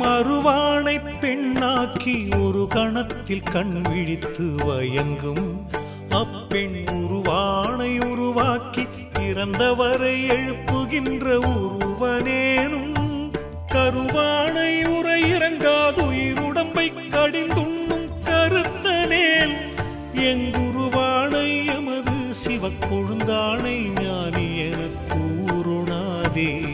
மறுவானை பெண்ணாக்கி ஒரு கணத்தில் கண் விழித்து வயங்கும். அப்பெண் உருவானை உருவாக்கி இறந்தவரை எழுப்புகின்ற உருவனேனும். கருவானை உரையிறங்காது உயிருடம்பை கடிந்துண்ணும் கருத்தனேல். எங்குருவானை எமது சிவக்கொழுந்தானை ஞானி கூறுணாதே